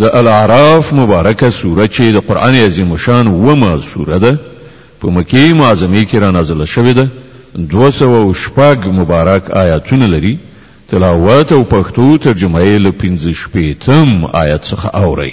د الاعراف مبارکه سوره چې د قران عظیم شان ومه سوره ده په مکی معظمه کې را نازله شوې ده 206 مبارک آیاتونه لري تلاوت او پښتو ترجمه یې له 15 شپېتم آیت څخه اوري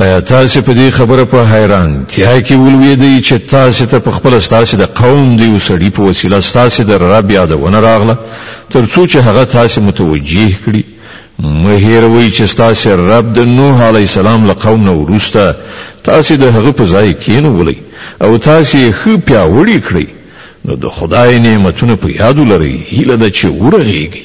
ایا تاسې په دې خبره په حیرانتیا کې ولویدئ چې تاسې ته په خپله ستاسې د قوم د یو سړي په وسیله ستاسې د رب یادونه راغله تر څو چې هغه تاسې متوجه کړي؟ مه هېروئ چې ستاسې رب د نوح علیه السلام له قوم نه وروسته تاسې د هغه په ځای کېنولئ او تاسې یې ښه پیاوړي کړئ نو د خدای نعمتونه په یاد ولرئ هیله ده چې ورغېږئ.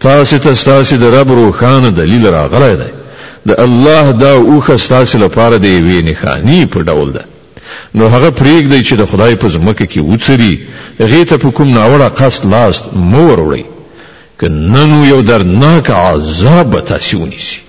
تاسې ته ستاسې د رب روښانه دلیل راغلی دی، د الله دا اوښه ستاسې لپاره د یوې نښانې په ډول ده، نو هغه پرېږدئ چې د خدای په ځمکه کې وڅري، هغې ته په کوم ناوړه قصد لاس مه وروړئ، که نه نو یو دردناک عذاب به تاسې ونیسي.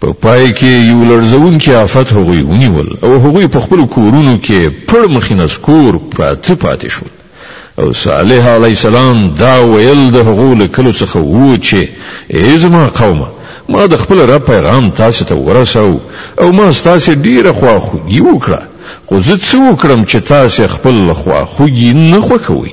په پای کې یو لړزوونکی آفت هغوی ونیول او هغوی په خپلو کورونو کې پړمخي نسکور پراته پاتې شول. او صالح علیه السلام دا ویل د هغو له کلو څخه وو چې، اې زما قومه! ما د خپل رب پیغام تاسې ته ورساوه او ما ستاسې ډېره خواخوږي وکړه، خو زه څه وکړم چې تاسې خپل خواخوږي نه خوښوئ؟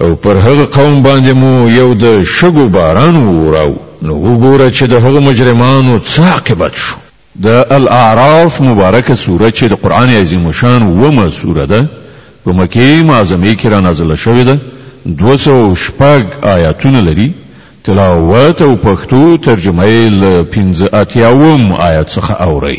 او پر هغه قوم باندې مو یو د شګو باران ووراو نو وګوره چې د هغو مجرمانو څه عاقبت شو. د الاعراف مبارکه سوره چې د قرآن عظیم الشان اوومه سوره ده په مکې معظمې کې رانازله شوې ده، دوه سوه او شپږ آیاتونه لري، تلاوت او پښتو ترجمه یې له پنځه اتیاوم آیت څخه اورئ.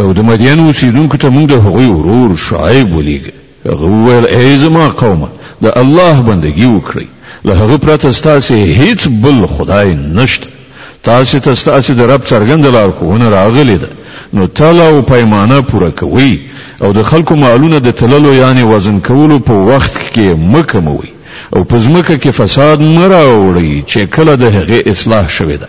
او د مدین اوسېدونکو ته موږ د هغوی ورور شعیب ولېږه، هغه وویل، ای زما قومه! د الله بندګي وکړئ، له هغه پرته ستاسې هېڅ بل خدای نشته، تاسې ته ستاسې د رب څرګنده لارښوونه راغلې ده، نو تله او پیمانه پوره کوئ او د خلکو مالونه د تللو یعنې وزن کولو په وخت کښې مه کموئ او په ځمکه کښې فساد مه راوړئ چې کله د هغې اصلاح شوې ده.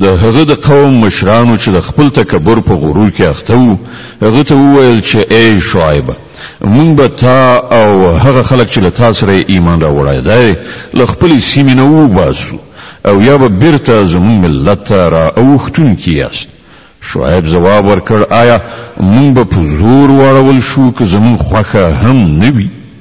د هغه د قوم مشرانو چې د خپل تکبر په غرور کې اخته وو، هغه ته وویل چې ای شعیبه! موږ به تا او هغه خلک چې له تا سره یې ایمان راوړی دی، له خپلې سیمې نه وباسو او یا به بېرته زموږ ملت ته را اوښتونکي یاست. شعیب ځواب ورکړ، ایا موږ به په زور واړول شو که زموږ خوښه هم نه وي؟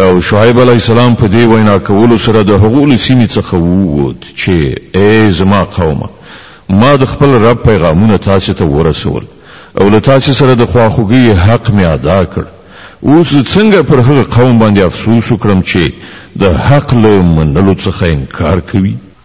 او شعیب علیه السلام په دې وینا کولو سره د هغو له سیمې څخه ووت چې، ای زما قومه! ما د خپل رب پیغامونه تاسې ته ورسول او له تاسې سره د خواخوږۍ حق مې ادا کړ، اوس زه څنګه پر هغه قوم باندې افسوس وکړم چې د حق له منلو څخه انکار کوي؟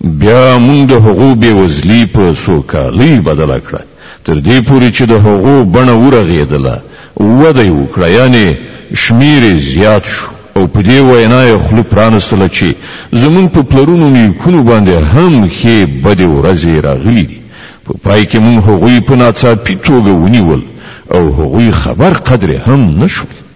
بیا موږ د هغو بې وزلي په سوکالۍ بدله کړه تر دې پورې چې د هغو بڼه ورغېدله، وده یې وکړه یعنې شمېر یې زیات شو او په دې وینا یې خوله پرانستله چې زموږ په پلرونو نیکونو باندې هم ښې بدې ورځې راغلي دي، په پای کې موږ هغوی په ناڅاپي توګه ونیول او هغوی خبر قدرې هم نه شول.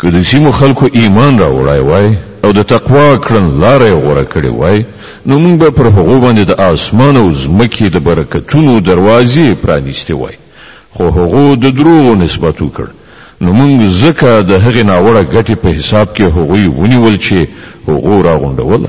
که د سیمو خلکو ایمان راوړای وای او د تقوا کړنلاره یې غوره کړې وای، نو موږ به پر هغو باندې د آسمان او ځمکې د برکتونو دروازې پرانیستې وای، خو هغو د دروغو نسبت وکړ، نو موږ ځکه د هغې ناوړه ګټې په حساب کې هغوی ونیول چې هغو راغونډوله.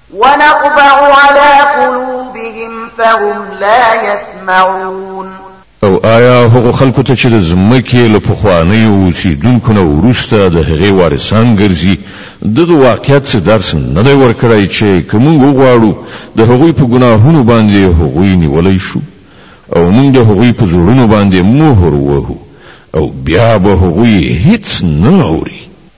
ونطبع على قلوبهم فهم لا يسمعون. او آیا هغو خلکو ته چې د ځمکې له پخوانیو اوسېدونکو نه وروسته د هغې وارثان ګرځي، دغه واقعیت څه درس نه دی ورکړی چې که موږ وغواړو د هغوی په ګناهونو باندې هغوی نیولی شو او موږ د هغوی په زړونو باندې مهر ووهو او بیا به هغوی هیڅ نه اوري.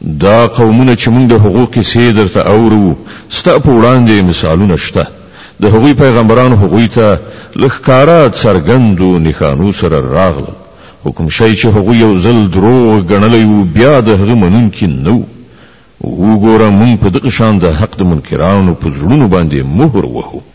دا قومونه چې موږ د هغو قصې درته اوروو، ستا په وړاندې یې مثالونه شته، د هغوی پیغمبران هغوی ته له ښکاره څرګندو نښانو سره راغلل، خو کوم شی چې هغوی یو ځل دروغ ګڼلی و، بیا د هغه منونکي نه وو. وګوره! موږ په دغه شان د حق د منکرانو په زړونو باندې مهر وهو.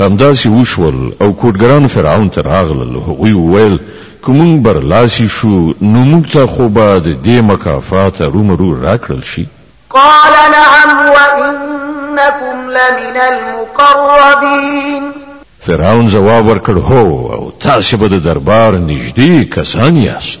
همداسې وشول او کوډګران فرعون ته راغلل، هغوی وویل، که موږ برلاسي شو، نو موږ ته خو به د دې مکافات ارومرو راکړل شي. قال نعم وانکم لمن المقربین. فرعون ځواب ورکړ، هو، او تاسې به د دربار نږدې کسان یاست.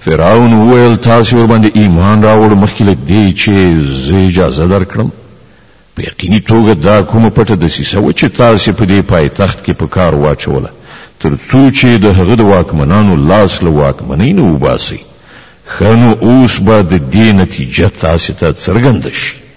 فرعون وویل تاسو ور باندې ایمان راوړ مخکې له دې چې زه اجازه درکړم په یقیني توګه دا کومه پټه دسیسه و چې تاسو په دې پایتخت کې په کار واچوله تر څو چې د هغه د واکمنانو لاس له واکمنۍ نه وباسي خنو اوس به د دې نتیجه تاسو ته څرګند شي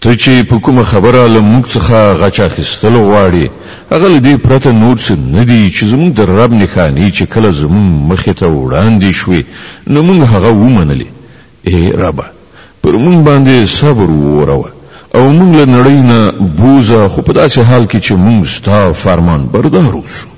ته چې په کومه خبره له موږ څخه غچ اخیستل غواړې، هغه له دې پرته نور څه نه دي چې زموږ د رب نښانې چې کله زموږ مخې ته وړاندې شوې، نو موږ هغه ومنلې. ای ربه! پر موږ باندې صبر ووروه او موږ له نړۍ نه بوځه، خو په داسې حال کې چې موږ ستا فرمانبردار اوسو.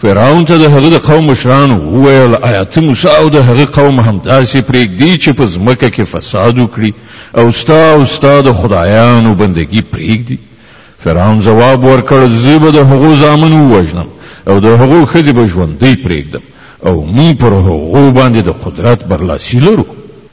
فرعون ته د هغه د قوم مشرانو وویل، ایا ته موسی او د هغه قوم همداسې پرېږدي چې په ځمکه کې فساد وکړي او ستا او ستا د خدایانو بندګي پرېږدي؟ فرعون ځواب ورکړ، زه به د هغو زامن ووژنم او د هغو ښځې به ژوندۍ پرېږدم او موږ پر هغو باندې د قدرت برلاسي لرو.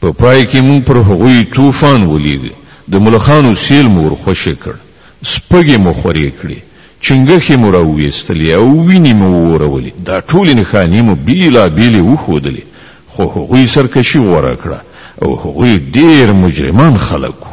په پای کې موږ پر هغوی طوفان ولېږه، د ملخانو سېل مو ورخوشې کړ، سپږې مو خورې کړې، چنګښې مو راووېستلې او وینې مو وورولې، دا ټولې نښانې مو بېلا بېلې وښودلې، خو هغوی سرکشي غوره کړه او هغوی ډېر مجرمان خلک وو.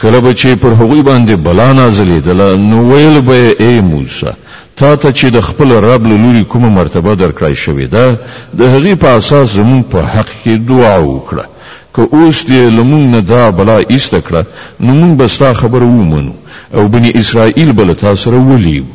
کله به چې پر هغوی باندې بلا نازلېدله نو ويل به يې، ای موسی! تا ته چې د خپل رب له لوري کومه مرتبه درکړای شوې ده، د هغې په اساس زموږ په حق کې دعا وکړه، که اوس دې له موږ نه دا بلا ايسته کړه نو موږ به ستا خبره ومنو او بني اسرائيل به له تا سره ولېږو.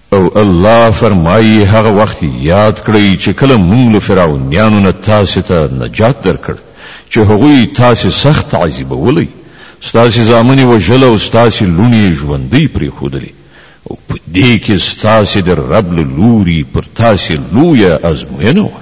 او الله فرمايي، هغه وخت ياد کړئ چې کله مونږ له فرعونيانو نه تاسې ته نجات درکړ، چې هغوی تاسې سخت تعذيبولئ، ستاسې زامن يې وژل او ستاسې لوڼې يې ژوندۍ پرېښودلې، او په دې کې ستاسې د رب له لوري پر تاسې لويه ازموينه وه.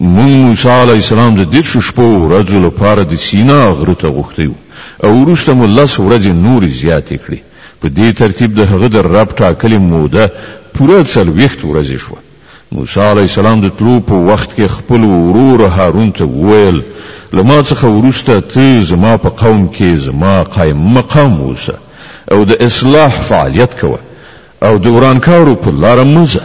مونږ موسی علیه السلام د دیرشو شپو او ورځو لپاره د سینا غره ته غوښتی وو او وروسته مو لس ورځې نورې زیاتې کړې. په دې ترتیب د هغه د رب ټاکلې موده پوره څلوېښت ورځې شوه. موسی علیه السلام د تلو په وخت کې خپل ورور هارون ته وویل، له ما څخه وروسته ته زما په قوم کې زما قایم مقام اوسه او د اصلاح فعالیت کوه او د ورانکارو په لاره مه ځه.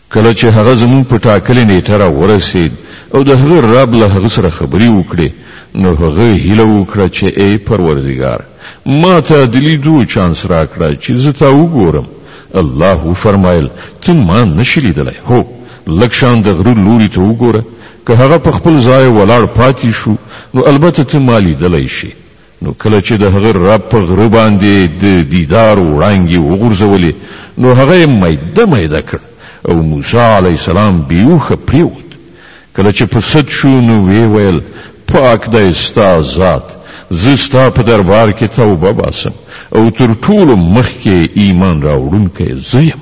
کله چې هغه زموږ په ټاکلې نېټه را ورسېد او د هغه رب له هغه سره خبرې وکړې، نو هغه هیله وکړه چې ای پروردګار! ما ته د لیدو چانس راکړه چې زه تا وګورم. الله وفرمایل، ته ما نه شې لیدلی، هو! لږ شان د غره لوري ته وګوره، که هغه په خپل ځای ولاړ پاتې شو، نو البته ته ما لیدلی شې. نو کله چې د هغه رب په غره باندې د دیدار وړانګې وغورځولې نو هغه یې میده میده کړ او موسی علیه السلام بیوښه پریوت کله چې په سد شو نو ویې ویل پاک دی ستا ذات زه ستا په دربار کې توبه باسم او تر ټولو مخکې ایمان راوړونکی زه یم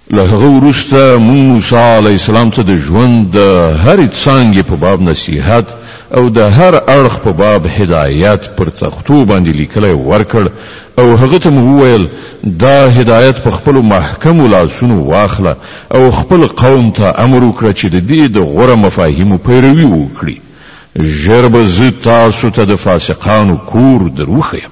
له هغه وروسته مونږ موسی علیه السلام ته د ژوند د هرې څانګې په باب نصیحت او د هر اړخ په باب هدایت پر تختو باندې لیکلی ورکړ او هغه ته مو وویل، دا هدایت په خپلو محکمو لاسونو واخله او خپل قوم ته امر وکړه چې د دې د غوره مفاهیمو پیروي وکړي، ژر به زه تاسو ته د فاسقانو کور دروښیم.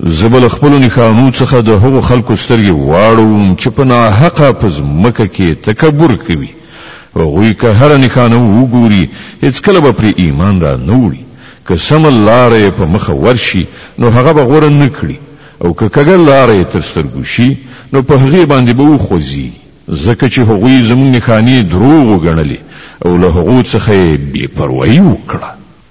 زه به له خپلو نښانو څخه د هغو خلکو سترګې واړوم چې په ناحقه په ځمکه کې تکبر کوي. هغوی که هره نښانه وګوري، هېڅکله به پرې ایمان را نه وړي. که سمه لاره یې په مخه ورشي، نو هغه به غوره نه کړي او که کږه لاره یې تر سترګو شي، نو په هغې باندې به وخوځېږي، ځکه چې هغوی زموږ نښانې دروغ ګڼلې او له هغو څخه یې بې پروايي وکړه.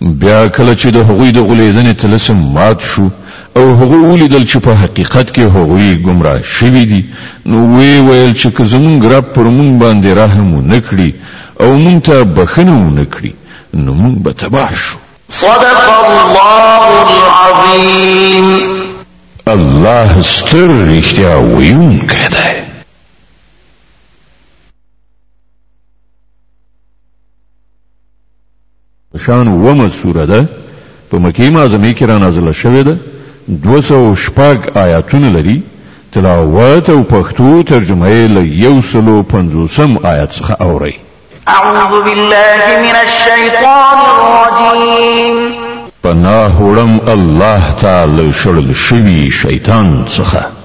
بیا کله چې د هغوی د غولېدنې طلسم مات شو او هغوی ولیدل چې په حقیقت کې هغوی ګمراه شوي دي، نو ویې ویل چې که زمونږ رب پر مونږ باندې رحم ونه کړي او مونږ ته بښنه ونه کړي نو مونږ به تباه شو. صدق الله العظيم. الله ستر رښتیا ویونکی دی. شان اوومه سوره ده، په مکې معظمې کې رانازله شوې ده، دوه سوه او شپږ آیاتونه لري، تلاوت او پښتو ترجمه یې له یو سلو پنځوسم آیت څخه اورئ. اعوذ بالله من الشیطان الرجیم. پناه وړم الله ته له شړل شوي شیطان څخه.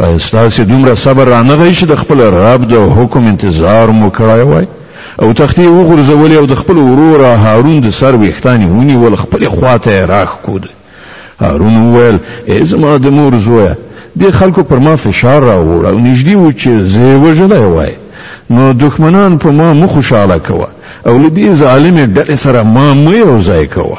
ایا ستاسې دومره صبر رانغی چې د خپل رب د حکم انتظار مو کړی وای او تختې وغورځولې او د خپل ورور هارون د سر ویښتان یې ونیول خپلې خواته یې راښکود هارون وویل ای زما د مور زویه دې خلکو پر ما فشار راوړ او نږدې و چې زه یې وژلی وای نو دښمنان په ما مه خوشحاله کوه او له دې ظالمې ډلې سره ما مه یو ځای کوه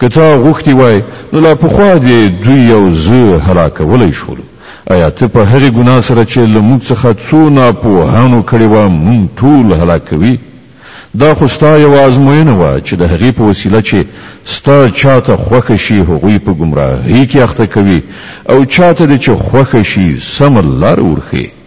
که تا غوښتي وای نو لا پخوا دې دوی او زه هلاکولی شولو. ایا ته په هغې ګناه سره چې له موږ څخه څو ناپوهانو کړې وه موږ ټول هلاکوي؟ دا خو ستا یوه ازموینه وه چې د هغې په وسیله چې ستا چا ته خوښه شي هغوی په ګمراهۍ کې اخته کوې او چا ته دې چې خوښه شي سمه لاره ورښیې.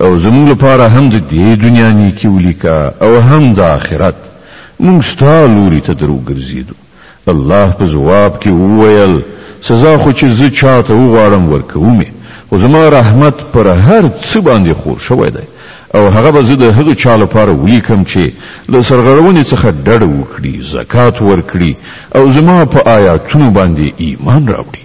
او زموږ لپاره هم د دې دنیا نیکي ولیکه او هم د آخرت، موږ ستا لوري ته دروګرځېدو. الله په ځواب کې وویل، سزا خو چې زه چا ته وغواړم ورکوم یې، خو زما رحمت پر هر څه باندې خور شوی دی او هغه به زه د هغه چا لپاره ولیکم چې له سرغړونې څخه ډډه وکړي، زکات ورکړي او زما په آیاتونو باندې ایمان راوړي.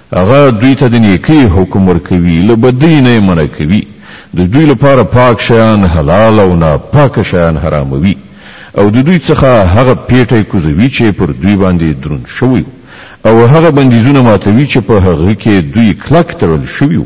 هغه دوی ته د نېکۍ حکم ورکوي، له بدۍ نه یې منع کوي، د دوی لپاره پاک شیان حلال او ناپاک شیان حراموي او د دوی څخه هغه پېټی کوزوي چې پر دوی باندې دروند شوی وو او هغه بندیزونه ماتوي چې په هغه کې دوی کلک تړل شوي وو.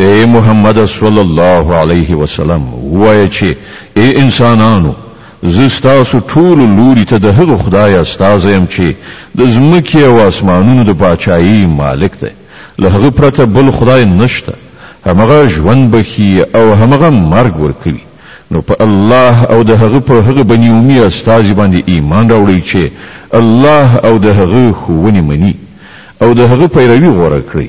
اې محمده صلی الله علیه وسلم! ووایه چې، اې انسانانو! زه ستاسو ټولو لوري ته د هغه خدای استازی یم چې د ځمکې او اسمانونو د پاچايۍ مالک دی، له هغه پرته بل خدای نشته، همغه ژوند بښي او همغه مرګ ورکوي، نو په الله او د هغه په هغه بني امي استازي باندې ایمان راوړئ چې الله او د هغه ښوونې مني او د هغه پیروي غوره کړئ،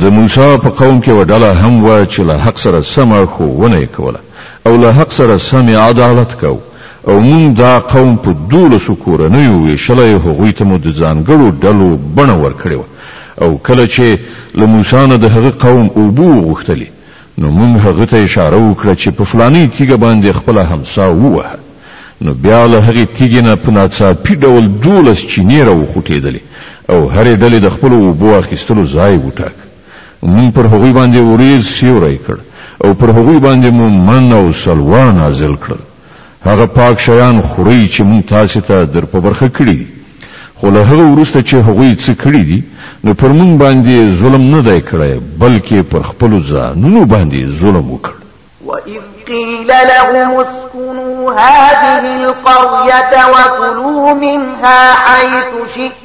د موسی په قوم کې یوه ډله هم وه چې له حق سره سمه ښوونه یې کوله او له حق سره سم یې عدالت کاوه، او مونږ دا قوم په دولسو کورنیو وېشلی، هغوی ته مو د ځانګړو ډلو بڼه ورکړې وه، او کله چې له موسی نه د هغه قوم اوبه وغوښتلې نو موږ هغه ته اشاره وکړه چې په فلانۍ تیږه باندې خپله همسا ووهه، نو بیا له هغې تیږې نه په ناڅاپي ډول دولس چینې را وخوټېدلې او هرې ډلې د خپلو اوبو اخیستلو ځای وټاکه. موږ پر هغوی باندې ورېځ سیوری کړ او پر هغوی باندې مو من او سلوا نازل کړل. هغه پاک شیان خورئ چې موږ تاسې ته در په برخه کړي دي، خو له هغه وروسته چې هغوی څه کړي دي، نو پر موږ باندې یې ظلم نه دی کړی، بلکې پر خپلو ځانونو باندې یې ظلم وکړ. وَإِذْ قِيلَ لَهُمُ اسْكُنُوا هَٰذِهِ الْقَرْيَةَ وَكُلُوا مِنْهَا حَيْثُ شِئْتُمْ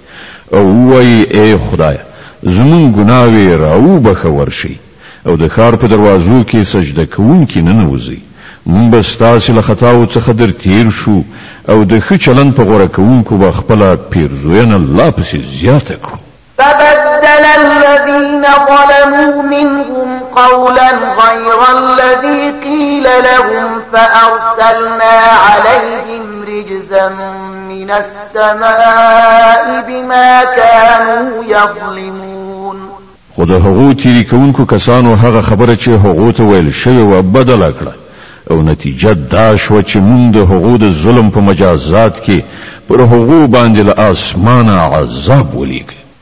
او ووايي، اې خدایه! زموږ ګناوې راوبښه، ورشئ او د ښار په دروازو کې سجده کوونکي ننوځئ، موږ به ستاسې له خطاوو څخه در تېر شو او د ښه چلند په غوره کوونکو به خپله پېرزوینه لا پسې زیاته کړو. فبدل الذين ظلموا منهم قولا غير الذي قيل لهم فأرسلنا عليهم رجزا من السماء بما كانوا يظلمون خو د هغو تیری کوونکو کسانو هغه خبره چې هغو ته ویل شوې وه بدله کړه او نتیجه دا شوه چې مونږ د هغو د ظلم په مجازات کې پر هغو باندې له آسمانه عذاب ولیږه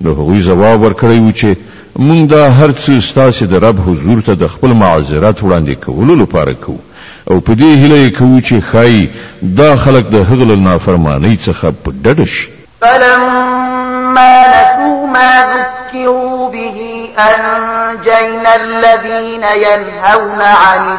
نو هغوی ځواب ورکړی وو چې مونږ دا هر څه ستاسې د رب حضور ته د خپل معذرت وړاندې کولو لپاره کوو او په دې هیله یې کوو چې ښايي دا خلک د هغه له نافرمانۍ څخه په ډډه شي. فلما نسو ما ذکرو به انجینا الذین ینهون عن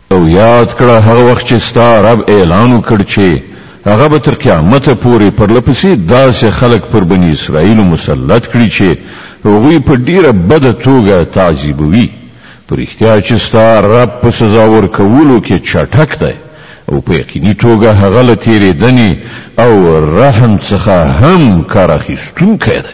او یاد کړه هغه وخت چې ستا رب اعلان وکړ چې هغه به تر قیامته پورې پرله پسې داسې خلک پر بني اسرائیلو مسلط کړي چې هغوی په ډېره بده توګه تعذیبوي. په رښتیا چې ستا رب په سزا ورکولو کې چټک دی او په یقیني توګه هغه له تېرېدنې او رحم څخه هم کار اخیستونکی دی.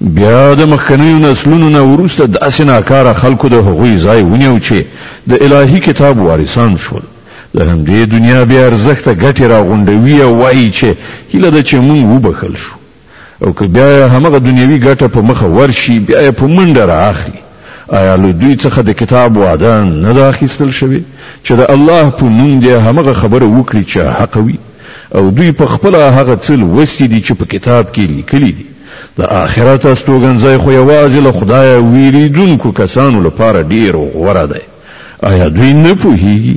بیا د مخکنیو نسلونو نه وروسته داسې ناکاره خلکو د هغوی ځای ونیو چې د الهي کتاب وارثان شول، د همدې دنیا بې ارزښته ګټې راغونډوي او وايي چې هیله ده چې موږ وبښل شو او که بیا یې همغه دنیوي ګټه په مخه ورشي بیا یې په منډه رااخلي. ایا له دوی څخه د کتاب وعده نه ده اخیستل شوې چې د الله په نوم دې همغه خبره وکړي چې حق وي او دوی په خپل هغه څه لوستي دي چې په کتاب کې لیکلي دي د آخرت استوګنځای خو یوازې له خدایه ویریدونکو کسانو لپاره ډیر غوره دی ایا دوی نه پوهیږي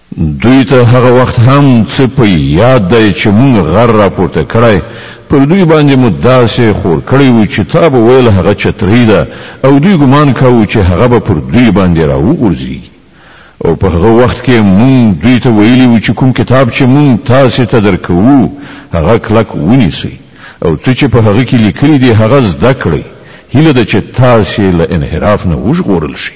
دوی ته هغه وخت هم څه په یاد دی چې موږ غر راپورته کړی، پر دوی باندې مو داسې خور کړی وو چې تا به ویل هغه چترۍ ده او دوی ګمان کاوه چې هغه به پر دوی باندې راوغورځېږي. او په هغه وخت کې موږ دوی ته ویلي وو چې کوم کتاب چې موږ تاسې ته درکوو هغه کلک ونیسئ او څه چې په هغه کې لیکلي دي هغه زده کړئ، هیله ده چې تاسې له انحراف نه وژغورل شئ.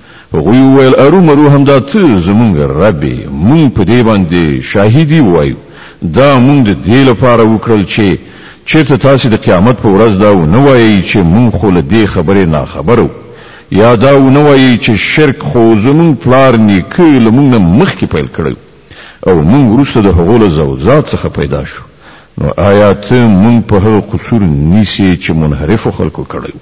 هغوی وویل، ارو مرو همدا ته زمونږ رب یې، مونږ په دې باندې شاهدي وایو، دا مونږ د دې لپاره وکړل چې چېرته تاسې د قیامت په ورځ دا ونه وایئ چې مونږ خو له دې خبرې ناخبره وو، یا دا ونه وایئ چې شرک خو زمونږ پلار نیکه له مونږ نه مخکې پیل کړی وو او مونږ وروسته د هغو له ذوذات څخه پیدا شو، نو ایا ته مونږ په هغه قصور نیسې چې منحرفو خلکو کړی وو؟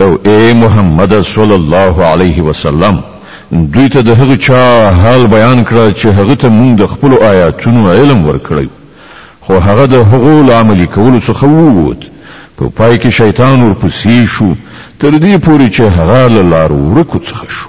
او ای محمده صلی الله علیه وسلم! دوی ته د هغه چا حال بیان کړه چې هغه ته مونږ د خپلو آیاتونو علم ورکړی وو، خو هغه د هغو له عملي کولو څخه ووت، په پای کې شیطان ورپسې شو، تر دې پورې چې هغه له لار ورکو څخه شو.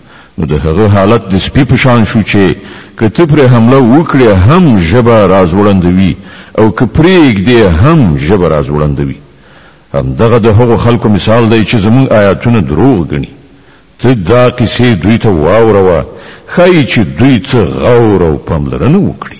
نو د هغه حالت د سپي په شان شو چې که ته پرې حمله وکړې هم ژبه راځوړندوي او که پرېږدې هم ژبه راځوړندوي. همدغه د هغو خلکو مثال دی چې زموږ آیاتونه دروغ ګڼي. ته دا قصې دوی ته واوروه، ښايي چې دوی څه غور او پاملرنه وکړي.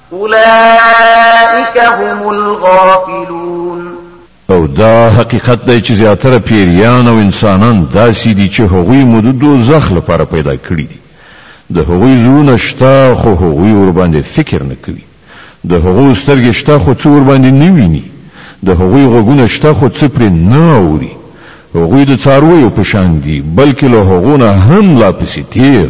اولئک هم الغافلون او دا حقیقت دی چې زیاتره پیریان او انسانان داسې دي چې هغوی مو د دوزخ لپاره پیدا کړي دي د هغوی زړونه شته خو هغوی ورباندې فکر نه کوي د هغو سترګې شته خو څه ورباندې نه ویني د هغوی غوږونه شته خو څه پرې نه اوري هغوی د څارویو په شان دي بلکې له هغو نه هم لا پسې تیر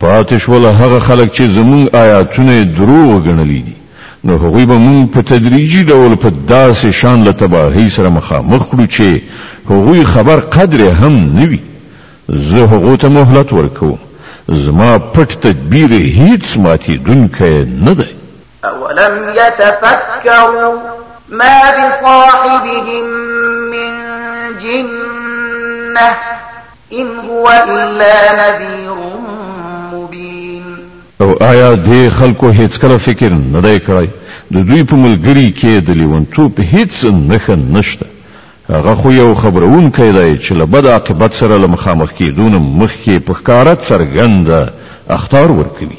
پاتې شول هغه خلک چې زمونږ آیاتونه یې دروغ ګڼلي دي، نو هغوی به مونږ په تدریجي ډول په داسې شان له تباهۍ سره مخامخ کړو چې هغوی خبر قدر یې هم نه وي. زه هغو ته مهلت ورکوم. زما پټ تدبیر هیڅ ماتیدونکی نه دی. اولم يتفكروا ما بصاحبهم من جنه ان هو الا نذير مبين او آیا دې خلکو هیڅ کله فکر نه دی کړی د دوی په ملګری کې د لیونتوب هیڅ نښه نشته هغه خو یو خبرونکی دی چې له بد عاقبت سره له مخامخ کېدو نه مخکې په ښکاره څرګنده اخطار ورکوي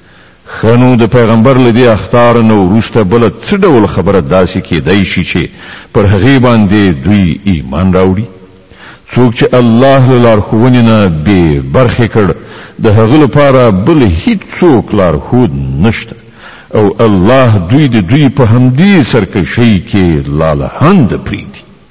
ښه نو د پیغمبر له دې اخطار نه وروسته بله څه ډول خبره داسې کیدای شي چې پر هغې باندې دوی ایمان راوړي؟ څوک چې الله له لارښوونې نه بې برخې کړ د هغه لپاره بل هیڅوک لارښود نشته او الله دوی د دوی په همدې سرکشۍ کې لالهانده پریږدي.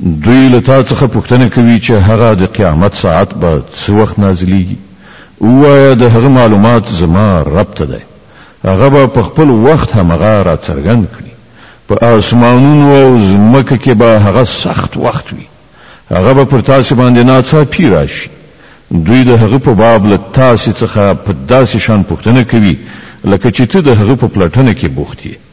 دوی له تا څخه پوښتنه کوي چې هغه د قیامت ساعت به څه وخت نازلیږي؟ ووایه د هغه معلومات زما رب ته دی، هغه به په خپل وخت همغه راڅرګند کړي، په آسمانونو او ځمکه کې به هغه سخت وخت وي، هغه به پر تاسې باندې ناڅاپي راشي، دوی د هغه په باب له تاسې څخه په داسې شان پوښتنه کوي لکه چې ته د هغه په پلټنه کې بوخت یې.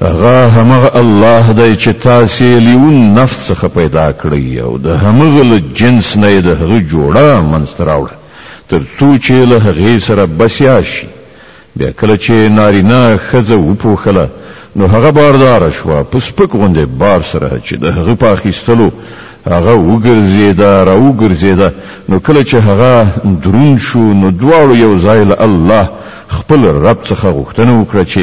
هغه همغه الله دی چې تاسې یې له یون نفس څخه پیدا کړئ او د همغه له جنس نه یې د هغه جوړه منځته راوړه تر څو چې له هغې سره بسیا شي بیا کله چې نارینه ښځه وپوښله نو هغه بارداره شوه په سپک غوندې بار سره چې د هغه په اخیستلو هغه وګرځېده را وګرځېده نو کله چې هغه دروند شو نو دواړو یو ځای له الله خپل رب څخه غوښتنه وکړه چې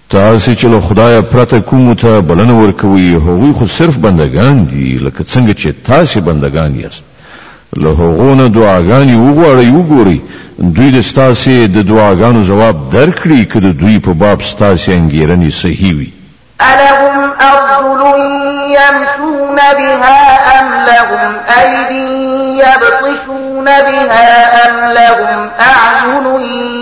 تاسې چې له خدایه پرته کومو ته بلنه ورکوئ، هغوی خو صرف بندګان دي، لکه څنګه چې تاسې بندګان یاست. له هغو نه دعاګانې وغواړئ، وګورئ، دوی دې ستاسې د دعاګانو ځواب درکړي، که د دوی په باب ستاسې انګېرنې صحیح وي. الهم ارجل یمشون بها ام لهم ایدی یبطشون بها ام لهم اعین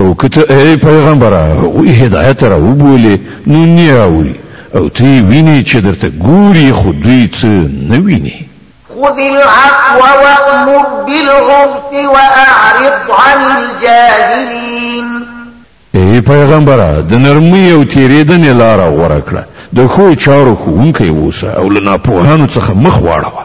او که ته، ای پیغمبره، هغوی هدایت ته راوبولې، نو نی اوري، او ته یې وینې چې درته ګوري، خو دوی څه نه ویني. خذ العفو وأمر بالعرف وأعرض عن الجاهلين. ای پیغمبره، د نرمۍ او تېرېدنې لاره غوره کړه، د ښو چارو ښوونکی اوسه او له ناپوهانو څخه مخ واړوه.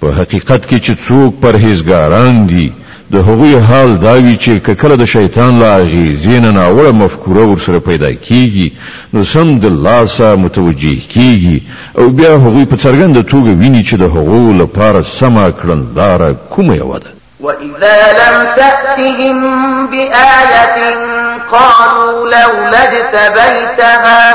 په حقیقت کې چې څوک پرهېزګاران دي، د هغوی حال دا وي چې که کله د شیطان له اغېزې نه ناوړه مفکوره ورسره پیدا کېږي، نو سمدلاسه متوجه کېږي او بیا هغوی په څرګنده توګه ویني چې د هغو لپاره سمه کړنلاره کومه یوه ده. واذا لم تأتهم بآیة قالوا لولا اجتبیتها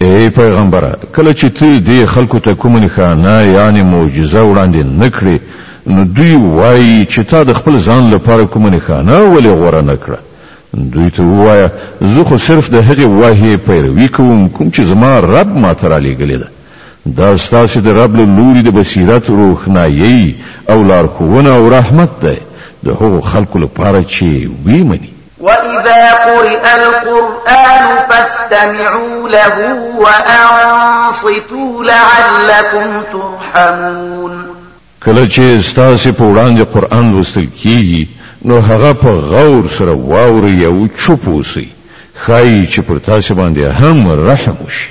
اې پیغمبره! کله چې ته دې خلکو ته کومه نښانه یعنې معجزه وړاندې نه کړې، نو دوی وايي چې تا د خپل ځان لپاره کومه نښانه ولې غوره نه کړه؟ دوی ته ووایه، زه خو صرف د هغې وحې پیروي کوم کوم چې زما رب ما ته رالېږلې ده. دا ستاسې د رب له لوري د بصیرت، روښنایۍ او لارښوونه او رحمت دی د هغو خلکو لپاره چې ویې مني. وَإِذَا قُرِئَ الْقُرْآنُ فَاسْتَمِعُوا لَهُ وَأَنصِتُوا لَعَلَّكُمْ تُرْحَمُونَ کله چې ستاسو په وړاندې قرآن لوستل کیږي نو هغه په غور سره واورئ او چوپ اوسئ ښایي چې پر تاسو باندې هم رحم وشي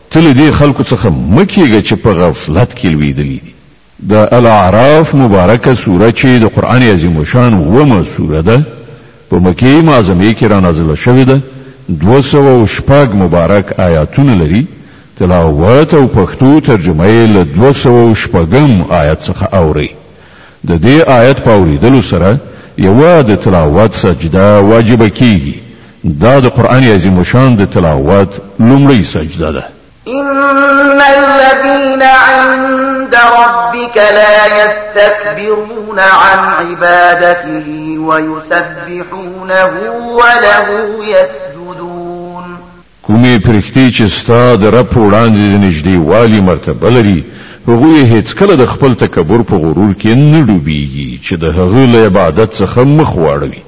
ته له دې خلکو څخه مه کېږه چې په غفلت کې لوېدلي دي. د الاعراف مبارکه سوره چې د قرآن عظیم الشان اوومه سوره ده، په مکې معظمې کې رانازله شوې ده، دوه سوه او شپږ مبارک آیاتونه لري، تلاوت او پښتو ترجمه یې له دوه سوه او شپږم آیت څخه اورئ. د دې آیت په اورېدلو سره یوه د تلاوت سجده واجبه کېږي، دا د قرآن عظیم الشان د تلاوت لومړۍ سجده ده. إن الذين عند ربك لا يستكبرون عن عبادته ويسبحونه وله يسجدون کومې پرښتې چې ستا د رب په وړاندې د نږدېوالي مرتبه لري هغوی هیڅکله د خپل تکبر په غرور کې نه ډوبېږي چې د هغه له عبادت څخه مخ واړوي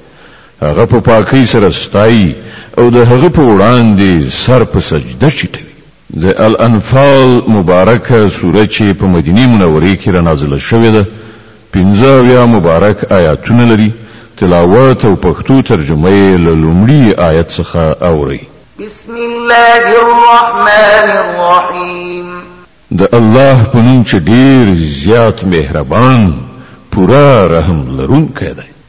هغه په پاکۍ سره ستايي او د هغه په وړاندې سر په سجده ټيټوي. د الانفال مبارکه سوره چې په مدينې منورې کې را نازله شوې ده پنځه اویا مبارک آياتونه لري، تلاوت او پښتو ترجمه يې له لومړي آيت څخه اورئ. بسم الله الرحمن الرحيم. د الله په نوم چې ډېر زيات مهربان، پوره رحم لرونکی دی.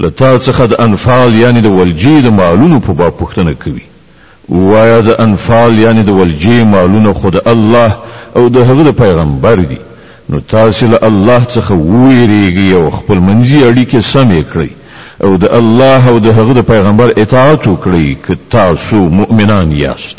له تا څخه د انفال یعنې د ولجې د مالونو په باب پوښتنه کوي، ووایه، د انفال یعنې د ولجې مالونه خو د الله او د هغه د پیغمبر دي، نو تاسې له الله څخه ووېرېږئ او خپلمنځي اړیکې سمې کړئ او د الله او د هغه د پیغمبر اطاعت وکړئ که تاسو مؤمنان یاست.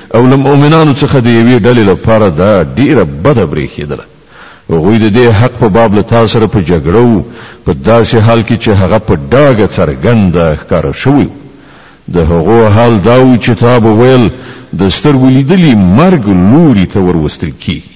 او له مؤمنانو څخه د یوې ډلې لپاره دا ډېره بده برېښېدله، هغوی د دې حق په باب له تا سره په جګړه وو، په داسې حال کې چې هغه په ډاګه څرګند ښکاره شوی و. د هغو حال دا و چې تا به ویل د سترګو لیدلي مرګ لوري ته وروستل کېږي.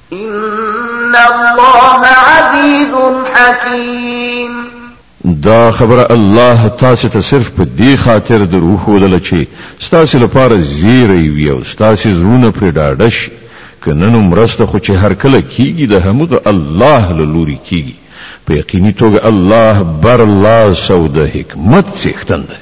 ان الله عزیز حکیم دا خبره الله تاسو ته صرف په دې خاطر درو خودل چې تاسو لپاره زیری وي او تاسو زړونه پر ډاډه شي کنه نو مرسته خو چې هر کله کیږي د همغه الله له لوري کیږي په یقیني توګه الله بر لاس او د حکمت څښتن دی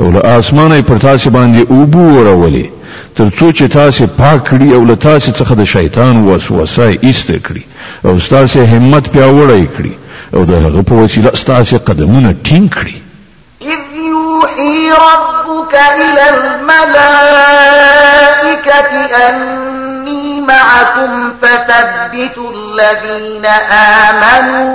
او له آسمانه یې پر تاسې باندې اوبه ورولې تر څو چې تاسې پاک کړي او له تاسې څخه د شیطان وسوسه ایسته کړي او ستاسې همت پیاوړی کړي او د هغه په وسیله ستاسې قدمونه ټینګ کړي اذ یوحي ربک الى الملائکه انی معکم فثبتوا الذین آمنوا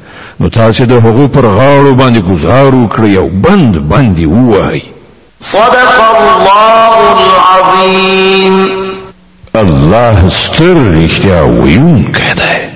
نو تاسې د هغو پر غاړو باندې ګزار وکړئ او بند بند یې ووهئ صدق الله العظیم الله ستر رښتیا ویونکی دی